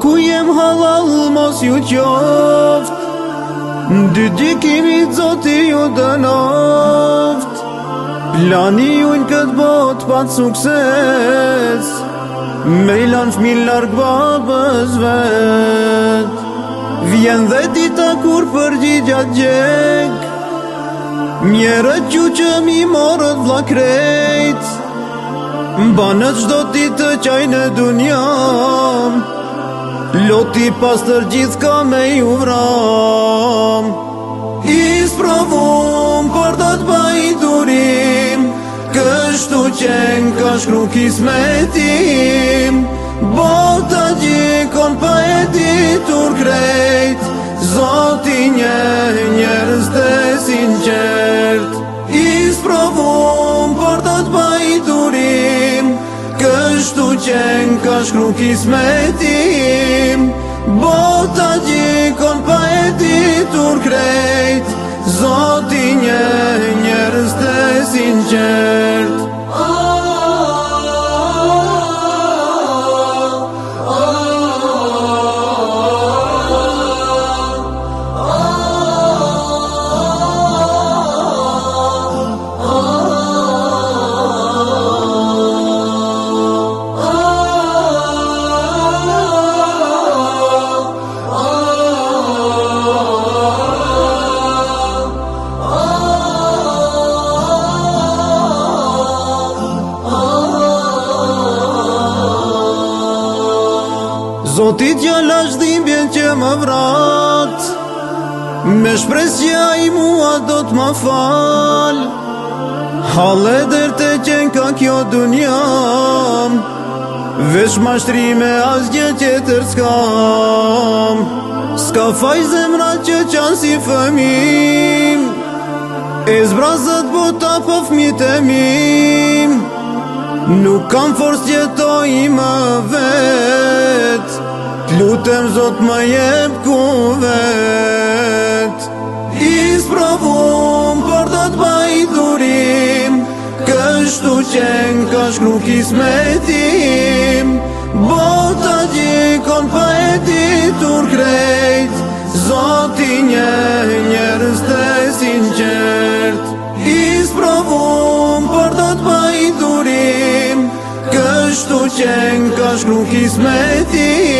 ku jem halal mos ju qoft Dë dikimi të zoti ju dënoft Lani ju në këtë bot pa sukses Me ilan fmi largë babës vet Vjen dhe dita kur gjatë gjek Njerët ju që mi morët vla krejt Banët qdo ditë të qaj në dunja loti pas tër ka me ju vram I sprovum për të të baj durim Kështu qenë ka shkru kismetim qenë ka shkru kismetim Bota gjikon pa e ditur krejt Zoti nje njërës të sinqen Zotit që lash dhimbjen që më vrat Me shpresja i mua do të më fal Halë e dërte që ka kjo dunjam Vesh ma shtri me asgje që tërskam Ska faj zemra që qanë si fëmim E zbrazët po ta po fmit e mim Nuk kam forës që to i më vetë Të zot më jep ku vet I sprovum për të të baj Kështu qen kësh nuk i smetim Bota gjikon pa e ditur krejt Zoti një njërës të sinqert I sprovum për do të baj Kështu qen kësh nuk i